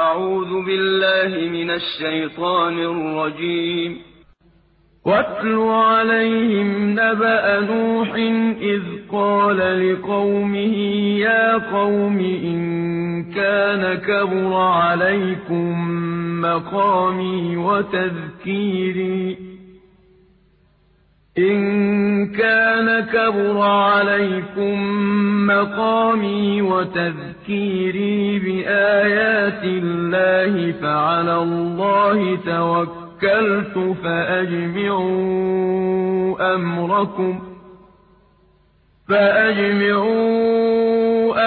أعوذ بالله من الشيطان الرجيم. واتل عليهم نبأ نوح إذ قال لقومه يا قوم إن كان كبر عليكم مقامي وتذكيري. إِن كَانَ كَبُرَ عَلَيْكُم مَّقَامِي وَتَذْكِيرِي بِآيَاتِ اللَّهِ فَعَلَى اللَّهِ تَوَكَّلْتُ فَأَجْمِعُوا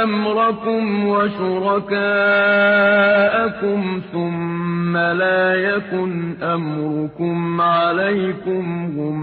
أَمْرَكُمْ وَشُرَكَاءَكُمْ ثُمَّ لَا يَكُنْ أَمْرُكُمْ عَلَيْكُمْ غُمَّةً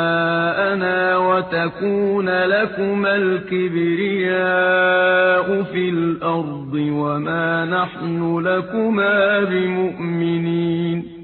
وَتَكُونَ لَكُمَا الْكِبْرِيَاءُ فِي الْأَرْضِ وَمَا نَحْنُ لَكُمَا بِمُؤْمِنِينَ.